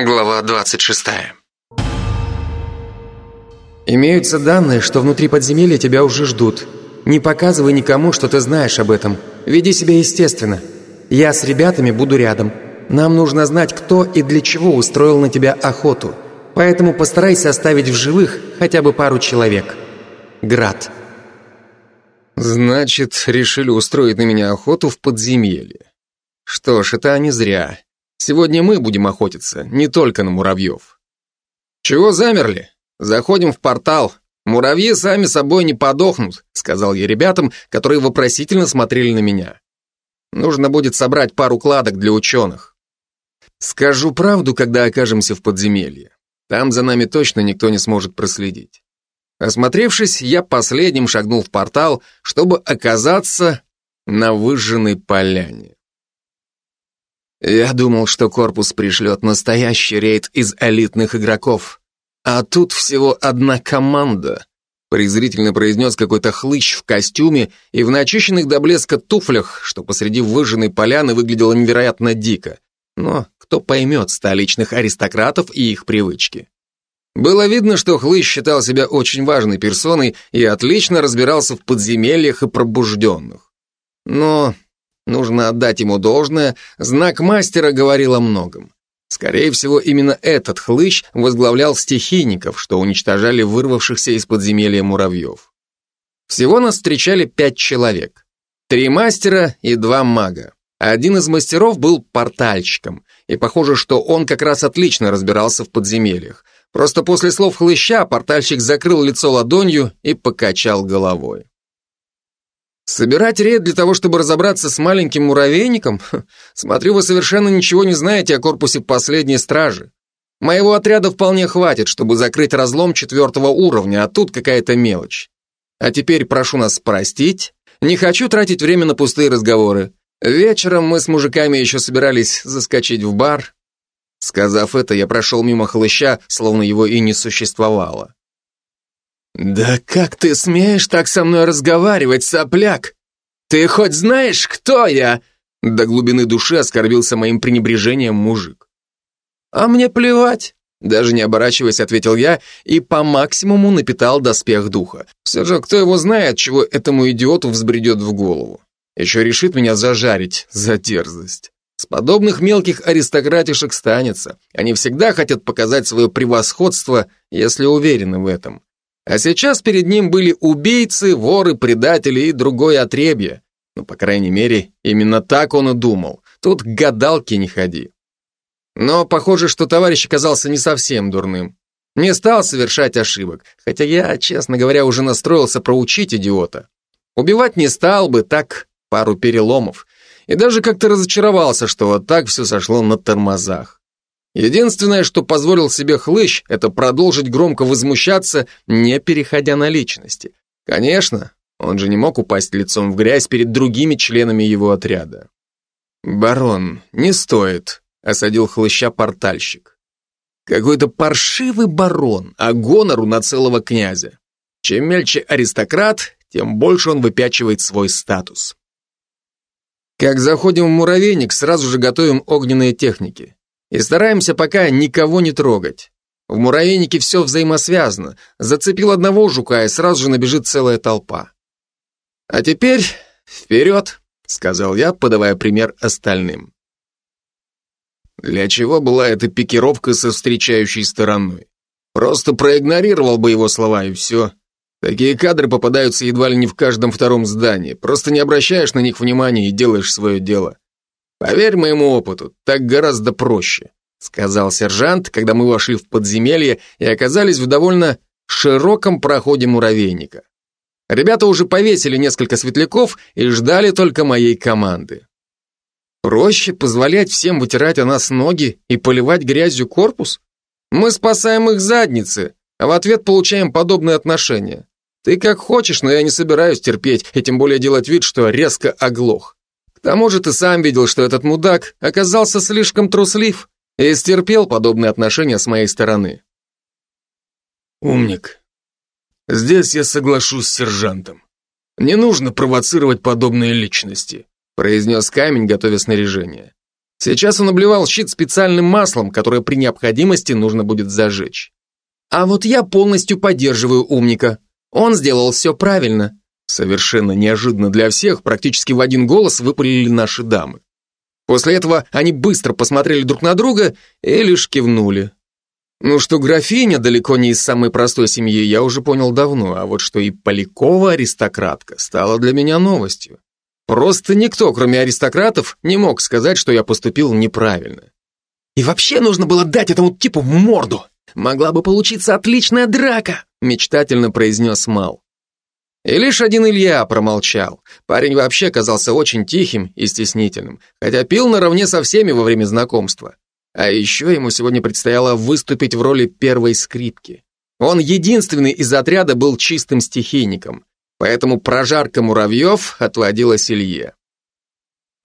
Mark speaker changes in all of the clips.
Speaker 1: Глава 26.
Speaker 2: Имеются данные, что внутри подземелья тебя уже ждут. Не показывай никому, что ты знаешь об этом. Веди себя естественно. Я с ребятами буду рядом. Нам нужно знать, кто и для чего устроил на тебя охоту. Поэтому постарайся оставить в живых хотя бы пару человек. Град.
Speaker 3: Значит, решили устроить на меня охоту в подземелье. Что ж, это не зря. Сегодня мы будем охотиться, не только на муравьев. Чего замерли? Заходим в портал. Муравьи сами собой не подохнут, сказал я ребятам, которые вопросительно смотрели на меня. Нужно будет собрать пару кладок для ученых. Скажу правду, когда окажемся в подземелье. Там за нами точно никто не сможет проследить. Осмотревшись, я последним шагнул в портал, чтобы оказаться на выжженной поляне. Я думал, что корпус пришлет настоящий рейд из элитных игроков. А тут всего одна команда, презрительно произнес какой-то хлыщ в костюме и в начищенных до блеска туфлях, что посреди выжженной поляны выглядело невероятно дико. Но кто поймет столичных аристократов и их привычки? Было видно, что Хлыщ считал себя очень важной персоной и отлично разбирался в подземельях и пробужденных. Но Нужно отдать ему должное, знак мастера говорил о многом. Скорее всего, именно этот хлыщ возглавлял стихийников, что уничтожали вырвавшихся из подземелья муравьев. Всего нас встречали пять человек. Три мастера и два мага. Один из мастеров был портальщиком, и похоже, что он как раз отлично разбирался в подземельях. Просто после слов хлыща портальщик закрыл лицо ладонью и покачал головой. Собирать рейд для того, чтобы разобраться с маленьким муравейником? Смотрю, вы совершенно ничего не знаете о корпусе последней стражи. Моего отряда вполне хватит, чтобы закрыть разлом четвертого уровня, а тут какая-то мелочь. А теперь прошу нас простить. Не хочу тратить время на пустые разговоры. Вечером мы с мужиками еще собирались заскочить в бар. Сказав это, я прошел мимо хлыща, словно его и не существовало. «Да как ты смеешь так со мной разговаривать, сопляк? Ты хоть знаешь, кто я?» До глубины души оскорбился моим пренебрежением мужик. «А мне плевать», даже не оборачиваясь, ответил я и по максимуму напитал доспех духа. Все же, кто его знает, чего этому идиоту взбредет в голову. Еще решит меня зажарить за дерзость. С подобных мелких аристократишек станется. Они всегда хотят показать свое превосходство, если уверены в этом. А сейчас перед ним были убийцы, воры, предатели и другое отребье. Ну, по крайней мере, именно так он и думал. Тут к гадалке не ходи. Но похоже, что товарищ оказался не совсем дурным. Не стал совершать ошибок, хотя я, честно говоря, уже настроился проучить идиота. Убивать не стал бы, так пару переломов. И даже как-то разочаровался, что вот так все сошло на тормозах. Единственное, что позволил себе хлыщ, это продолжить громко возмущаться, не переходя на личности. Конечно, он же не мог упасть лицом в грязь перед другими членами его отряда. «Барон, не стоит», — осадил хлыща портальщик. «Какой-то паршивый барон, а гонору на целого князя. Чем мельче аристократ, тем больше он выпячивает свой статус». Как заходим в муравейник, сразу же готовим огненные техники. И стараемся пока никого не трогать. В муравейнике все взаимосвязано. Зацепил одного жука, и сразу же набежит целая толпа. А теперь вперед, сказал я, подавая пример остальным. Для чего была эта пикировка со встречающей стороной? Просто проигнорировал бы его слова, и все. Такие кадры попадаются едва ли не в каждом втором здании. Просто не обращаешь на них внимания и делаешь свое дело. «Поверь моему опыту, так гораздо проще», сказал сержант, когда мы вошли в подземелье и оказались в довольно широком проходе муравейника. Ребята уже повесили несколько светляков и ждали только моей команды. Проще позволять всем вытирать о нас ноги и поливать грязью корпус? Мы спасаем их задницы, а в ответ получаем подобные отношения. Ты как хочешь, но я не собираюсь терпеть и тем более делать вид, что резко оглох. К тому же ты сам видел, что этот мудак оказался слишком труслив и стерпел подобные отношения с моей стороны.
Speaker 4: Умник. Здесь я соглашусь с сержантом. Не нужно провоцировать подобные личности, произнес камень, готовя снаряжение.
Speaker 3: Сейчас он обливал щит специальным маслом, которое при необходимости нужно будет зажечь. А вот я полностью поддерживаю умника. Он сделал все правильно. Совершенно неожиданно для всех, практически в один голос выпалили наши дамы. После этого они быстро посмотрели друг на друга и лишь кивнули. Ну, что графиня далеко не из самой простой семьи, я уже понял давно, а вот что и Полякова аристократка стало для меня новостью. Просто никто, кроме аристократов, не мог сказать, что я поступил неправильно. И вообще нужно было дать этому типу морду. Могла бы получиться отличная драка, мечтательно произнес Мал. И лишь один Илья промолчал. Парень вообще казался очень тихим и стеснительным, хотя пил наравне со всеми во время знакомства. А еще ему сегодня предстояло выступить в роли первой скрипки. Он единственный из отряда был чистым стихийником, поэтому прожарка муравьев отводилась Илье.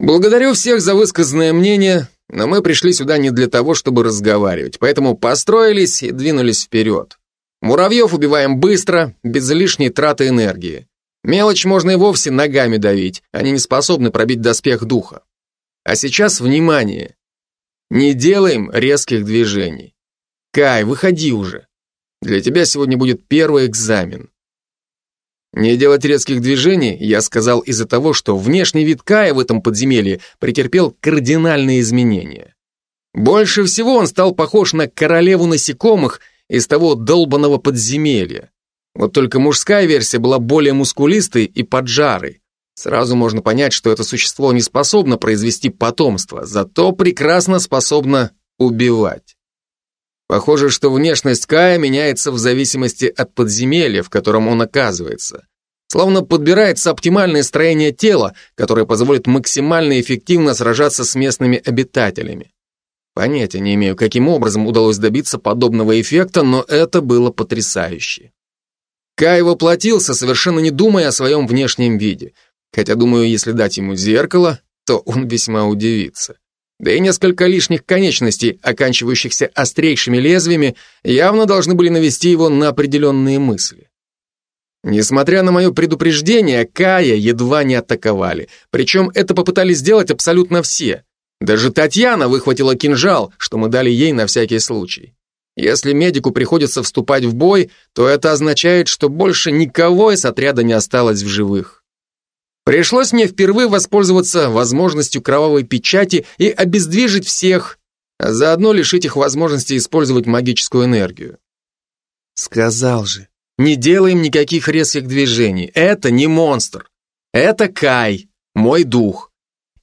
Speaker 3: Благодарю всех за высказанное мнение, но мы пришли сюда не для того, чтобы разговаривать, поэтому построились и двинулись вперед. Муравьев убиваем быстро, без лишней траты энергии. Мелочь можно и вовсе ногами давить, они не способны пробить доспех духа. А сейчас внимание! Не делаем резких движений. Кай, выходи уже. Для тебя сегодня будет первый экзамен. Не делать резких движений я сказал из-за того, что внешний вид Кая в этом подземелье претерпел кардинальные изменения. Больше всего он стал похож на королеву насекомых из того долбанного подземелья. Вот только мужская версия была более мускулистой и поджарой. Сразу можно понять, что это существо не способно произвести потомство, зато прекрасно способно убивать. Похоже, что внешность Кая меняется в зависимости от подземелья, в котором он оказывается. Словно подбирается оптимальное строение тела, которое позволит максимально эффективно сражаться с местными обитателями. Понятия не имею, каким образом удалось добиться подобного эффекта, но это было потрясающе. Кай воплотился, совершенно не думая о своем внешнем виде. Хотя, думаю, если дать ему зеркало, то он весьма удивится. Да и несколько лишних конечностей, оканчивающихся острейшими лезвиями, явно должны были навести его на определенные мысли. Несмотря на мое предупреждение, Кая едва не атаковали. Причем это попытались сделать абсолютно все. Даже Татьяна выхватила кинжал, что мы дали ей на всякий случай. Если медику приходится вступать в бой, то это означает, что больше никого из отряда не осталось в живых. Пришлось мне впервые воспользоваться возможностью кровавой печати и обездвижить всех, а заодно лишить их возможности использовать магическую энергию. Сказал же, не делаем никаких резких движений. Это не монстр. Это Кай, мой дух.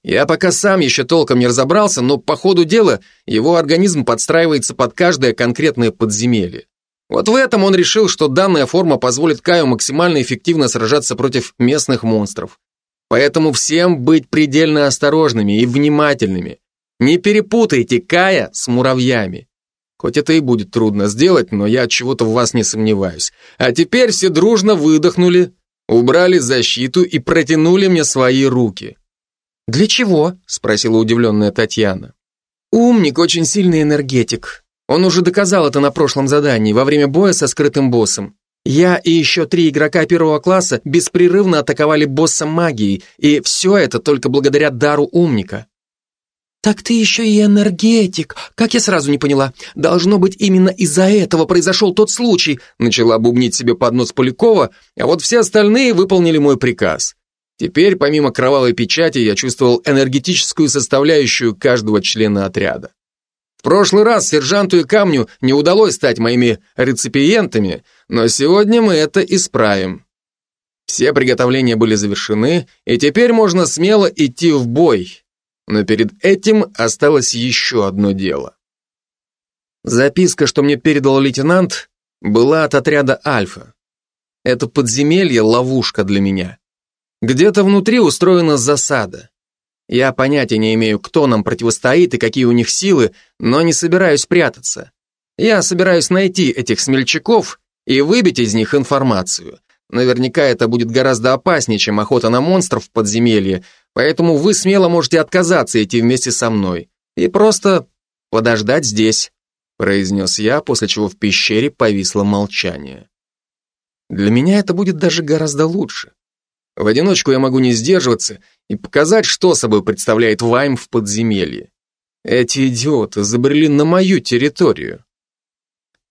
Speaker 3: Я пока сам еще толком не разобрался, но по ходу дела его организм подстраивается под каждое конкретное подземелье. Вот в этом он решил, что данная форма позволит Каю максимально эффективно сражаться против местных монстров. Поэтому всем быть предельно осторожными и внимательными. Не перепутайте Кая с муравьями. Хоть это и будет трудно сделать, но я от чего-то в вас не сомневаюсь. А теперь все дружно выдохнули, убрали защиту и протянули мне свои руки. «Для чего?» – спросила удивленная Татьяна. «Умник, очень сильный энергетик. Он уже доказал это на прошлом задании, во время боя со скрытым боссом. Я и еще три игрока первого класса беспрерывно атаковали босса магией, и все это только благодаря дару умника. «Так ты еще и энергетик. Как я сразу не поняла. Должно быть, именно из-за этого произошел тот случай», начала бубнить себе под нос Полякова, а вот все остальные выполнили мой приказ. Теперь, помимо кровавой печати, я чувствовал энергетическую составляющую каждого члена отряда. В прошлый раз сержанту и камню не удалось стать моими реципиентами, но сегодня мы это исправим. Все приготовления были завершены, и теперь можно смело идти в бой. Но перед этим осталось еще одно дело. Записка, что мне передал лейтенант, была от отряда «Альфа». Это подземелье – ловушка для меня. Где-то внутри устроена засада. Я понятия не имею, кто нам противостоит и какие у них силы, но не собираюсь прятаться. Я собираюсь найти этих смельчаков и выбить из них информацию. Наверняка это будет гораздо опаснее, чем охота на монстров в подземелье, поэтому вы смело можете отказаться идти вместе со мной и просто подождать здесь, произнес я, после чего в пещере повисло молчание. Для меня это будет даже гораздо лучше. В одиночку я могу не сдерживаться и показать, что собой представляет Вайм в подземелье. Эти идиоты забрели на мою территорию.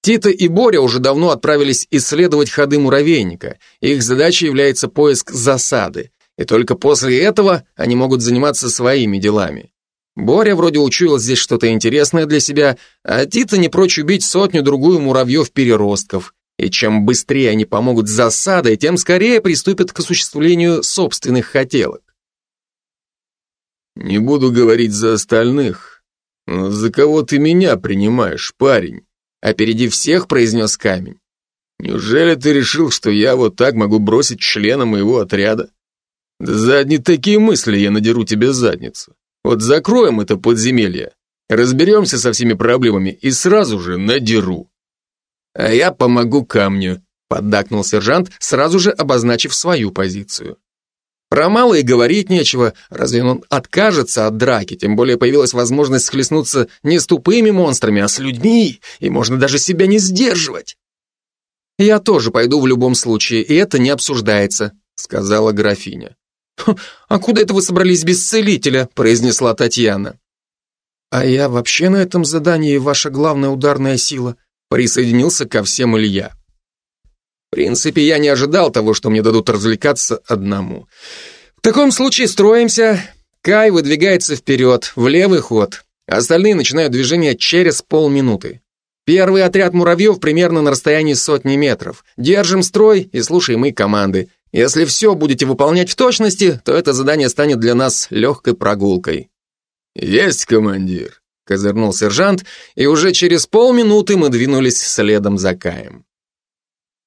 Speaker 3: Тита и Боря уже давно отправились исследовать ходы муравейника. Их задачей является поиск засады. И только после этого они могут заниматься своими делами. Боря вроде учуял здесь что-то интересное для себя, а Тита не прочь убить сотню-другую муравьев-переростков. И чем быстрее они помогут с засадой, тем скорее приступят к осуществлению собственных хотелок.
Speaker 4: «Не буду говорить за остальных, но за кого ты меня принимаешь, парень?»
Speaker 3: Опередив всех, произнес камень.
Speaker 4: «Неужели ты решил, что я вот так могу бросить члена моего отряда? Да за одни такие мысли я надеру тебе задницу. Вот закроем это подземелье, разберемся со всеми проблемами и сразу же надеру».
Speaker 3: «А я помогу камню», поддакнул сержант, сразу же обозначив свою позицию. Про мало и говорить нечего, разве он откажется от драки, тем более появилась возможность схлестнуться не с тупыми монстрами, а с людьми, и можно даже себя не сдерживать. «Я тоже пойду в любом случае, и это не обсуждается», — сказала графиня. «А куда это вы собрались без целителя?» — произнесла Татьяна. «А я вообще на этом задании ваша главная ударная сила», — присоединился ко всем Илья. В принципе, я не ожидал того, что мне дадут развлекаться одному. В таком случае строимся. Кай выдвигается вперед, в левый ход. Остальные начинают движение через полминуты. Первый отряд муравьев примерно на расстоянии сотни метров. Держим строй и слушаем мои команды. Если все будете выполнять в точности, то это задание станет для нас легкой прогулкой.
Speaker 4: «Есть, командир», —
Speaker 3: козырнул сержант, и уже через полминуты мы двинулись следом за Каем.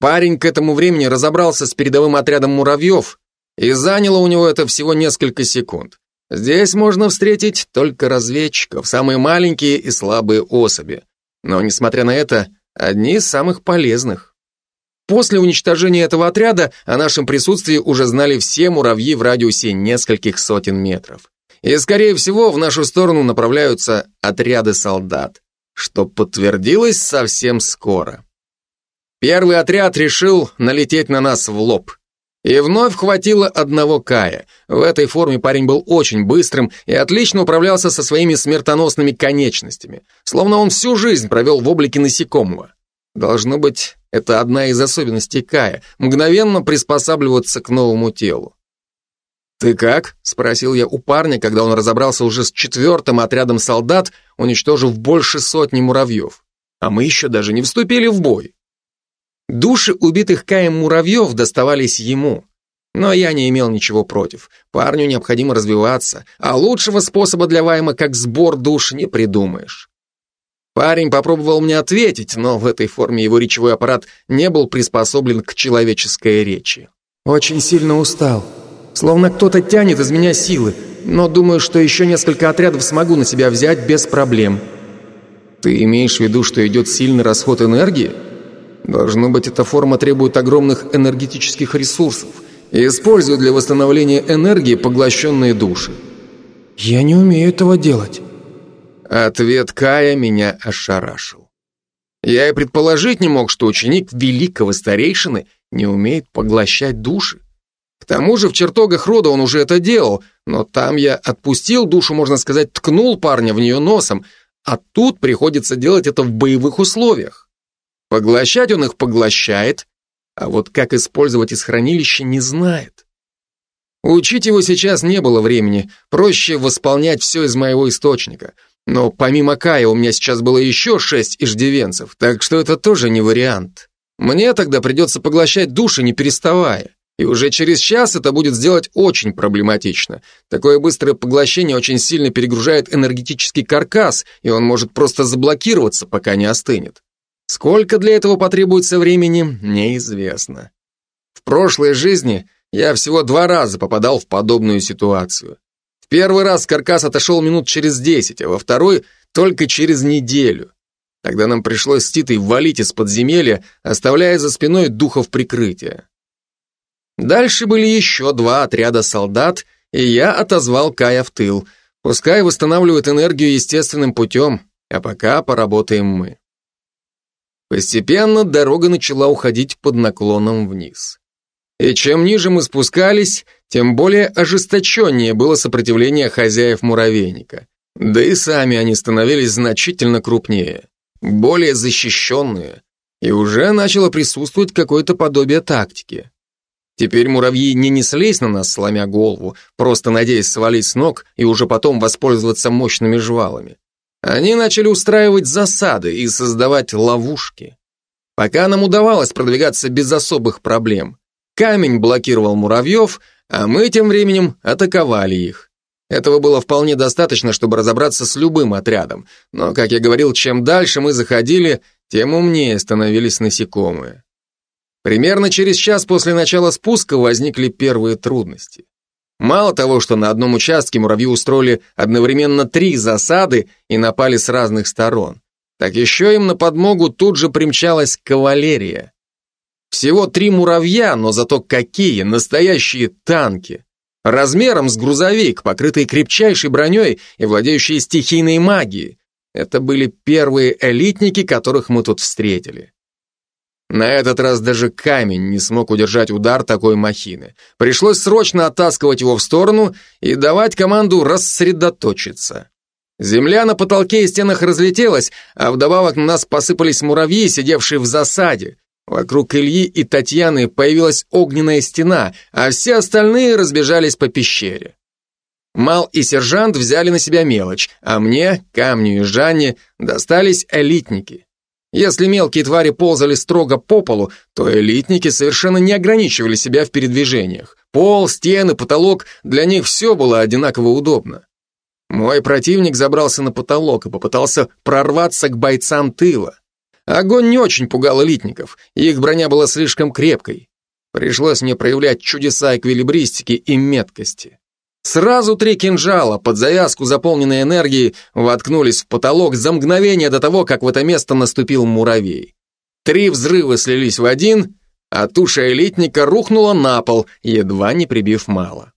Speaker 3: Парень к этому времени разобрался с передовым отрядом муравьев, и заняло у него это всего несколько секунд. Здесь можно встретить только разведчиков, самые маленькие и слабые особи. Но, несмотря на это, одни из самых полезных. После уничтожения этого отряда о нашем присутствии уже знали все муравьи в радиусе нескольких сотен метров. И, скорее всего, в нашу сторону направляются отряды солдат, что подтвердилось совсем скоро. Первый отряд решил налететь на нас в лоб. И вновь хватило одного Кая. В этой форме парень был очень быстрым и отлично управлялся со своими смертоносными конечностями, словно он всю жизнь провел в облике насекомого. Должно быть, это одна из особенностей Кая – мгновенно приспосабливаться к новому телу. «Ты как?» – спросил я у парня, когда он разобрался уже с четвертым отрядом солдат, уничтожив больше сотни муравьев. А мы еще даже не вступили в бой. Души убитых Каем муравьев доставались ему. Но я не имел ничего против. Парню необходимо развиваться, а лучшего способа для Вайма, как сбор душ, не придумаешь. Парень попробовал мне ответить, но в этой форме его речевой аппарат не был приспособлен к человеческой речи. «Очень сильно устал. Словно кто-то тянет из меня силы, но думаю, что еще несколько отрядов смогу на себя взять без проблем». «Ты имеешь в виду, что идет сильный расход энергии?» Должно быть, эта форма требует огромных энергетических ресурсов и использует для восстановления энергии поглощенные души. Я не умею этого делать. Ответ Кая меня ошарашил. Я и предположить не мог, что ученик великого старейшины не умеет поглощать души. К тому же в чертогах рода он уже это делал, но там я отпустил душу, можно сказать, ткнул парня в нее носом, а тут приходится делать это в боевых условиях. Поглощать он их поглощает, а вот как использовать из хранилища не знает. Учить его сейчас не было времени, проще восполнять все из моего источника. Но помимо Кая у меня сейчас было еще шесть иждивенцев, так что это тоже не вариант. Мне тогда придется поглощать души, не переставая. И уже через час это будет сделать очень проблематично. Такое быстрое поглощение очень сильно перегружает энергетический каркас, и он может просто заблокироваться, пока не остынет. Сколько для этого потребуется времени, неизвестно. В прошлой жизни я всего два раза попадал в подобную ситуацию. В первый раз каркас отошел минут через десять, а во второй только через неделю. Тогда нам пришлось с Титой валить из подземелья, оставляя за спиной духов прикрытия. Дальше были еще два отряда солдат, и я отозвал Кая в тыл. Пускай восстанавливают энергию естественным путем, а пока поработаем мы. Постепенно дорога начала уходить под наклоном вниз. И чем ниже мы спускались, тем более ожесточеннее было сопротивление хозяев муравейника. Да и сами они становились значительно крупнее, более защищенные, и уже начало присутствовать какое-то подобие тактики. Теперь муравьи не неслись на нас, сломя голову, просто надеясь свалить с ног и уже потом воспользоваться мощными жвалами. Они начали устраивать засады и создавать ловушки. Пока нам удавалось продвигаться без особых проблем. Камень блокировал муравьев, а мы тем временем атаковали их. Этого было вполне достаточно, чтобы разобраться с любым отрядом, но, как я говорил, чем дальше мы заходили, тем умнее становились насекомые. Примерно через час после начала спуска возникли первые трудности. Мало того, что на одном участке муравьи устроили одновременно три засады и напали с разных сторон, так еще им на подмогу тут же примчалась кавалерия. Всего три муравья, но зато какие, настоящие танки. Размером с грузовик, покрытые крепчайшей броней и владеющие стихийной магией. Это были первые элитники, которых мы тут встретили. На этот раз даже камень не смог удержать удар такой махины. Пришлось срочно оттаскивать его в сторону и давать команду рассредоточиться. Земля на потолке и стенах разлетелась, а вдобавок на нас посыпались муравьи, сидевшие в засаде. Вокруг Ильи и Татьяны появилась огненная стена, а все остальные разбежались по пещере. Мал и сержант взяли на себя мелочь, а мне, Камню и Жанне достались элитники. Если мелкие твари ползали строго по полу, то элитники совершенно не ограничивали себя в передвижениях. Пол, стены, потолок, для них все было одинаково удобно. Мой противник забрался на потолок и попытался прорваться к бойцам тыла. Огонь не очень пугал элитников, их броня была слишком крепкой. Пришлось мне проявлять чудеса эквилибристики и меткости. Сразу три кинжала, под завязку заполненной энергией, воткнулись в потолок за мгновение до того, как в это место наступил муравей. Три взрыва слились в один, а туша элитника рухнула на пол, едва не прибив мало.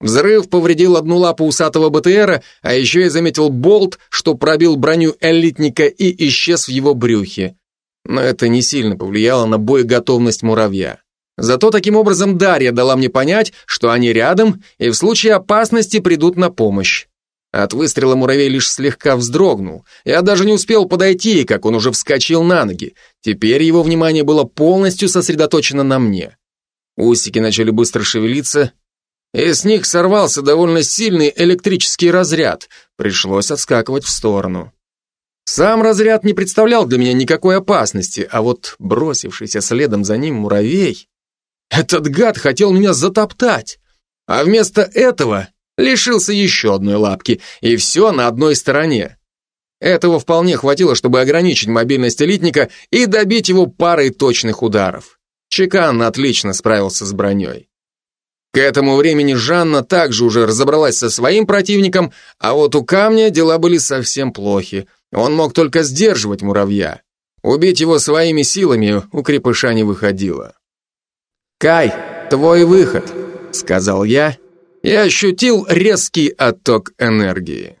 Speaker 3: Взрыв повредил одну лапу усатого БТРа, а еще я заметил болт, что пробил броню элитника и исчез в его брюхе. Но это не сильно повлияло на боеготовность муравья. Зато таким образом Дарья дала мне понять, что они рядом и в случае опасности придут на помощь. От выстрела муравей лишь слегка вздрогнул. Я даже не успел подойти, как он уже вскочил на ноги. Теперь его внимание было полностью сосредоточено на мне. Усики начали быстро шевелиться, и с них сорвался довольно сильный электрический разряд. Пришлось отскакивать в сторону. Сам разряд не представлял для меня никакой опасности, а вот бросившийся следом за ним муравей... Этот гад хотел меня затоптать, а вместо этого лишился еще одной лапки, и все на одной стороне. Этого вполне хватило, чтобы ограничить мобильность элитника и добить его парой точных ударов. Чекан отлично справился с броней. К этому времени Жанна также уже разобралась со своим противником, а вот у камня дела были совсем плохи. Он мог только сдерживать муравья. Убить его своими силами у крепыша не выходило. «Кай, твой выход», — сказал я и ощутил резкий отток энергии.